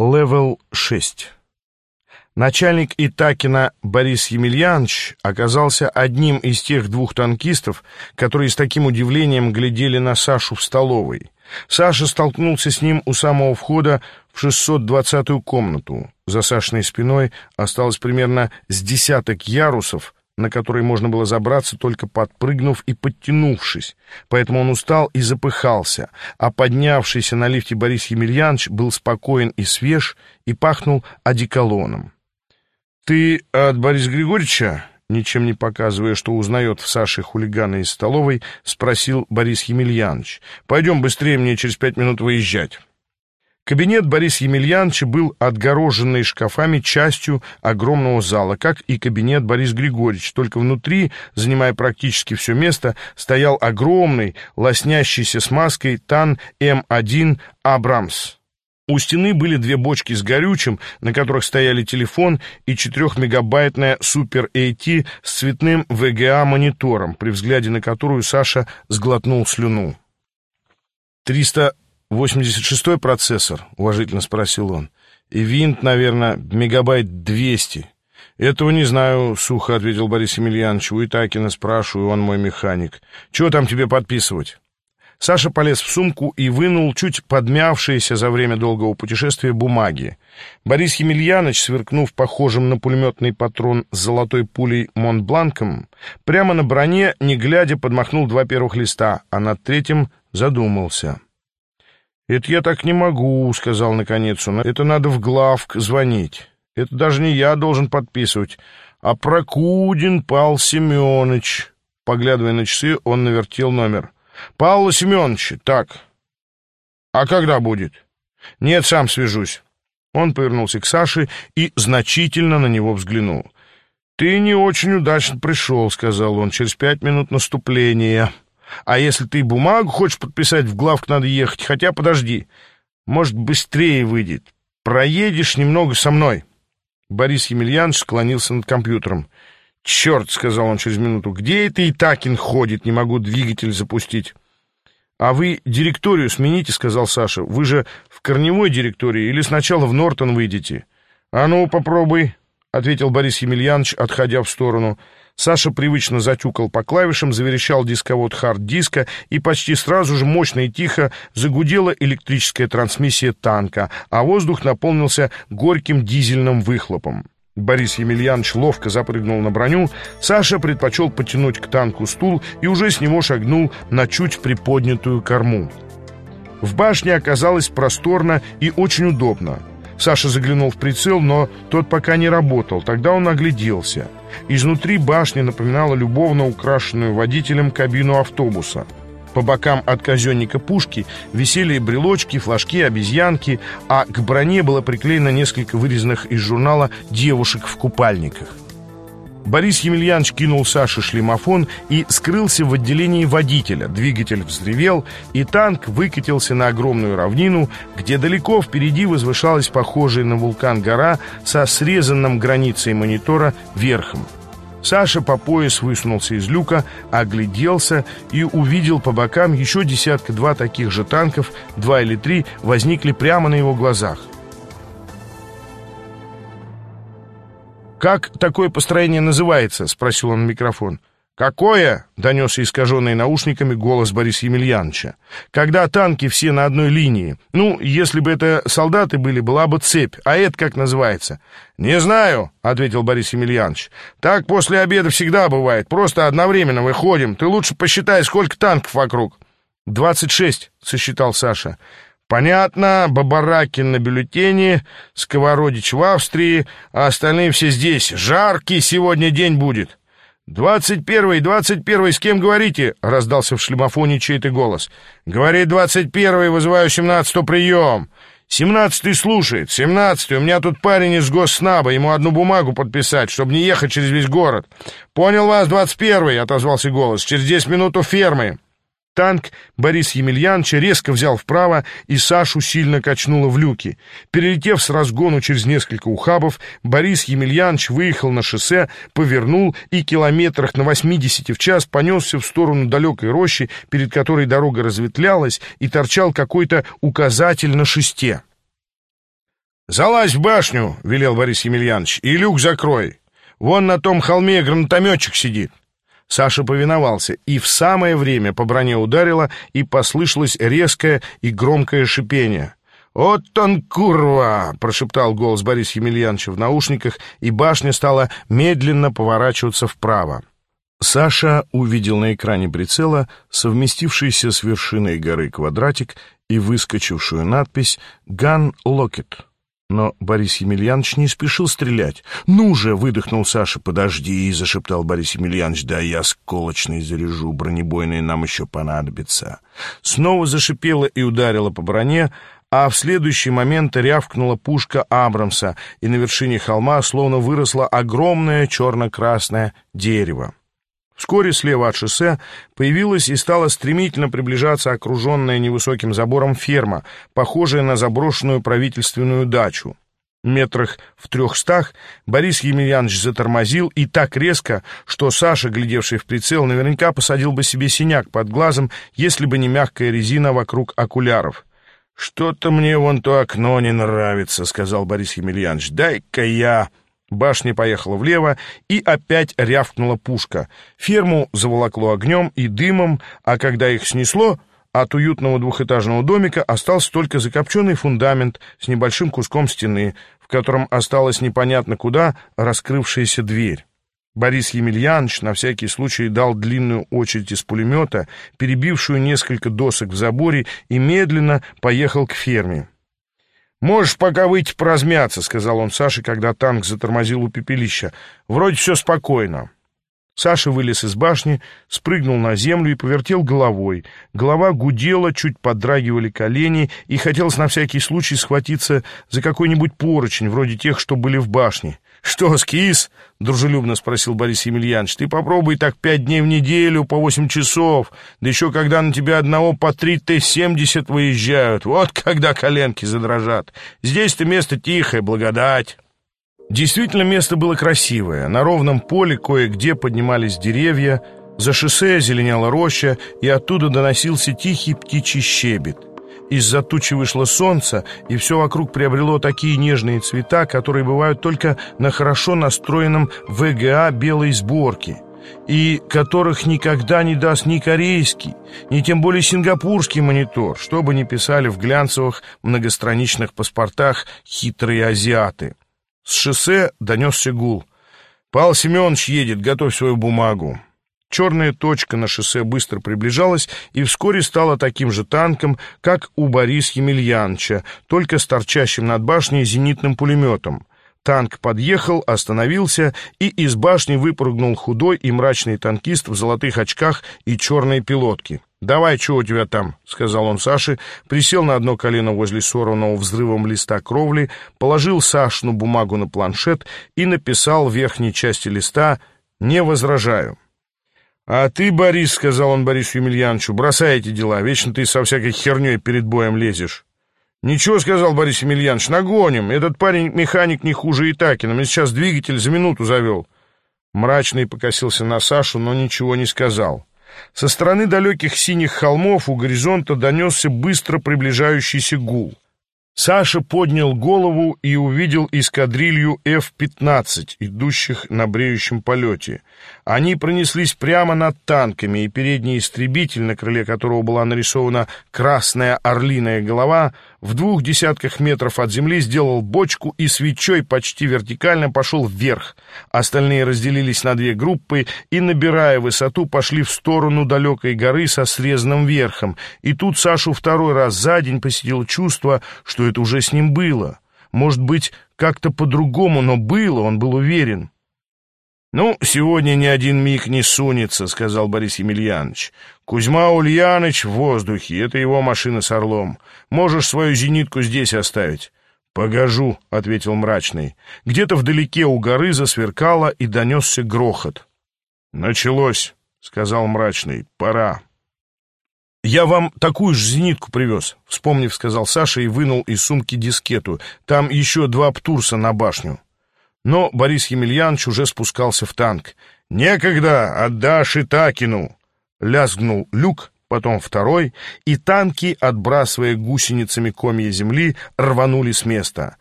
Левел 6 Начальник Итакина Борис Емельянович оказался одним из тех двух танкистов, которые с таким удивлением глядели на Сашу в столовой. Саша столкнулся с ним у самого входа в 620-ю комнату. За Сашиной спиной осталось примерно с десяток ярусов, на который можно было забраться, только подпрыгнув и подтянувшись. Поэтому он устал и запыхался, а поднявшийся на лифте Борис Емельянович был спокоен и свеж и пахнул одеколоном. «Ты от Бориса Григорьевича?» Ничем не показывая, что узнает в Саше хулигана из столовой, спросил Борис Емельянович. «Пойдем быстрее, мне через пять минут выезжать». Кабинет Бориса Емельяновича был отгороженный шкафами частью огромного зала, как и кабинет Бориса Григорьевича, только внутри, занимая практически все место, стоял огромный, лоснящийся смазкой Тан М1 «Абрамс». У стены были две бочки с горючим, на которых стояли телефон и 4-мегабайтная Super AT с цветным VGA-монитором, при взгляде на которую Саша сглотнул слюну. «Триста восемьдесят шестой процессор?» — уважительно спросил он. «И винт, наверное, мегабайт двести». «Этого не знаю», — сухо ответил Борис Емельянович. «У Итакина спрашиваю, он мой механик. Чего там тебе подписывать?» Саша полез в сумку и вынул чуть подмявшиеся за время долгого путешествия бумаги. Борис Емельянович, сверкнув похожим на пулеметный патрон с золотой пулей Монбланком, прямо на броне, не глядя, подмахнул два первых листа, а над третьим задумался. «Это я так не могу», — сказал наконец он. «Это надо в главк звонить. Это даже не я должен подписывать, а Прокудин Павел Семенович». Поглядывая на часы, он навертел номер. «Павла Семеновича, так. А когда будет?» «Нет, сам свяжусь». Он повернулся к Саше и значительно на него взглянул. «Ты не очень удачно пришел», — сказал он, — «через пять минут наступления». А если ты бумагу хочешь подписать, в главк надо ехать. Хотя подожди, может, быстрее выйдет. Проедешь немного со мной. Борис Емельянович склонился над компьютером. «Черт!» — сказал он через минуту. «Где это Итакин ходит? Не могу двигатель запустить». «А вы директорию смените», — сказал Саша. «Вы же в корневой директории или сначала в Нортон выйдете?» «А ну, попробуй», — ответил Борис Емельянович, отходя в сторону. Саша привычно затюкал по клавишам, заверещал дисковод хард-диска, и почти сразу же мощно и тихо загудела электрическая трансмиссия танка, а воздух наполнился горьким дизельным выхлопом. Борис Емельянович ловко запрыгнул на броню, Саша предпочел потянуть к танку стул и уже с него шагнул на чуть приподнятую корму. В башне оказалось просторно и очень удобно. Саша заглянул в прицел, но тот пока не работал. Тогда он огляделся. Изнутри башня напоминала любовно украшенную водителем кабину автобуса. По бокам от казенника пушки висели брелочки, флажки, обезьянки, а к броне было приклеено несколько вырезанных из журнала девушек в купальниках. Борис Емельянович кинул Саше шлемофон и скрылся в отделении водителя. Двигатель взревел, и танк выкатился на огромную равнину, где далеко впереди возвышалась похожая на вулкан гора со срезанным границей монитора верхом. Саша по пояс высунулся из люка, огляделся и увидел по бокам еще десятка-два таких же танков, два или три возникли прямо на его глазах. «Как такое построение называется?» — спросил он в микрофон. «Какое?» — донесся искаженный наушниками голос Бориса Емельяновича. «Когда танки все на одной линии. Ну, если бы это солдаты были, была бы цепь. А это как называется?» «Не знаю», — ответил Борис Емельянович. «Так после обеда всегда бывает. Просто одновременно выходим. Ты лучше посчитай, сколько танков вокруг». «Двадцать шесть», — сосчитал Саша. Понятно, Бабаракин на бюллетене, Сковородич в Австрии, а остальные все здесь. Жаркий сегодня день будет. «Двадцать первый, двадцать первый, с кем говорите?» — раздался в шлемофоне чей-то голос. «Говорит двадцать первый, вызываю семнадцатую прием». «Семнадцатый слушает. Семнадцатый. У меня тут парень из госснаба. Ему одну бумагу подписать, чтобы не ехать через весь город». «Понял вас, двадцать первый», — отозвался голос. «Через десять минут у фермы». Танк Борис Емельяновича резко взял вправо, и Сашу сильно качнуло в люки. Перелетев с разгону через несколько ухабов, Борис Емельянович выехал на шоссе, повернул и километрах на 80 в час понесся в сторону далекой рощи, перед которой дорога разветвлялась, и торчал какой-то указатель на шесте. «Залазь в башню!» — велел Борис Емельянович. «И люк закрой! Вон на том холме гранатометчик сидит!» Саша повиновался, и в самое время по броне ударило, и послышалось резкое и громкое шипение. «Вот он, курва!» — прошептал голос Бориса Емельяновича в наушниках, и башня стала медленно поворачиваться вправо. Саша увидел на экране прицела совместившийся с вершиной горы квадратик и выскочившую надпись «Ган Локет». Но Борис Емельянович не спешил стрелять. «Ну же!» — выдохнул Саша. «Подожди!» — зашептал Борис Емельянович. «Да я сколочный заряжу, бронебойные нам еще понадобится». Снова зашипела и ударила по броне, а в следующий момент рявкнула пушка Абрамса, и на вершине холма словно выросло огромное черно-красное дерево. Вскоре слева от шоссе появилась и стала стремительно приближаться окруженная невысоким забором ферма, похожая на заброшенную правительственную дачу. Метрах в трехстах Борис Емельянович затормозил и так резко, что Саша, глядевший в прицел, наверняка посадил бы себе синяк под глазом, если бы не мягкая резина вокруг окуляров. «Что-то мне вон то окно не нравится», — сказал Борис Емельянович. «Дай-ка я...» Башня поехала влево, и опять рявкнула пушка. Ферму заволокло огнем и дымом, а когда их снесло, от уютного двухэтажного домика остался только закопченный фундамент с небольшим куском стены, в котором осталась непонятно куда раскрывшаяся дверь. Борис Емельянович на всякий случай дал длинную очередь из пулемета, перебившую несколько досок в заборе, и медленно поехал к ферме. «Можешь пока выйти поразмяться», — сказал он Саше, когда танк затормозил у пепелища. «Вроде все спокойно». Саша вылез из башни, спрыгнул на землю и повертел головой. Голова гудела, чуть подрагивали колени, и хотелось на всякий случай схватиться за какой-нибудь поручень, вроде тех, что были в башне. «Что, скис?» — дружелюбно спросил Борис Емельянович. «Ты попробуй так пять дней в неделю по восемь часов, да еще когда на тебя одного по три Т-70 выезжают. Вот когда коленки задрожат. Здесь-то место тихое, благодать». Действительно, место было красивое. На ровном поле кое-где поднимались деревья, за шоссе зеленела роща, и оттуда доносился тихий птичий щебет. Из-за тучи вышло солнце, и все вокруг приобрело такие нежные цвета, которые бывают только на хорошо настроенном ВГА белой сборки, и которых никогда не даст ни корейский, ни тем более сингапурский монитор, что бы ни писали в глянцевых многостраничных паспортах хитрые азиаты. С шоссе донесся гул. «Павел Семенович едет, готовь свою бумагу». Черная точка на шоссе быстро приближалась и вскоре стала таким же танком, как у Бориса Емельяновича, только с торчащим над башней зенитным пулеметом. Танк подъехал, остановился, и из башни выпрыгнул худой и мрачный танкист в золотых очках и черной пилотке. «Давай, что у тебя там?» — сказал он Саше, присел на одно колено возле сорванного взрывом листа кровли, положил Сашну бумагу на планшет и написал в верхней части листа «Не возражаю». «А ты, Борис, — сказал он Борису Емельяновичу, — бросай эти дела, вечно ты со всякой херней перед боем лезешь». «Ничего, — сказал Борис Емельянович, — нагоним. Этот парень-механик не хуже Итакина, мне сейчас двигатель за минуту завел». Мрачный покосился на Сашу, но ничего не сказал. Со стороны далеких синих холмов у горизонта донесся быстро приближающийся гул. Саша поднял голову и увидел эскадрилью F-15, идущих на бреющем полете. Они пронеслись прямо над танками, и передний истребитель, на крыле которого была нарисована красная орлиная голова, в двух десятках метров от земли сделал бочку и свечой почти вертикально пошел вверх. Остальные разделились на две группы и, набирая высоту, пошли в сторону далекой горы со срезанным верхом. И тут Сашу второй раз за день посетило чувство, что это уже с ним было. Может быть, как-то по-другому, но было, он был уверен. «Ну, сегодня ни один миг не сунется», — сказал Борис Емельянович. «Кузьма Ульяныч в воздухе, это его машина с орлом. Можешь свою зенитку здесь оставить». «Погожу», — ответил мрачный. Где-то вдалеке у горы засверкало и донесся грохот. «Началось», — сказал мрачный. «Пора». «Я вам такую же зенитку привез», — вспомнив, сказал Саша и вынул из сумки дискету. «Там еще два птурса на башню». Но Борис Емельянович уже спускался в танк. «Некогда! Отдашь Итакину!» Лязгнул люк, потом второй, и танки, отбрасывая гусеницами комья земли, рванули с места.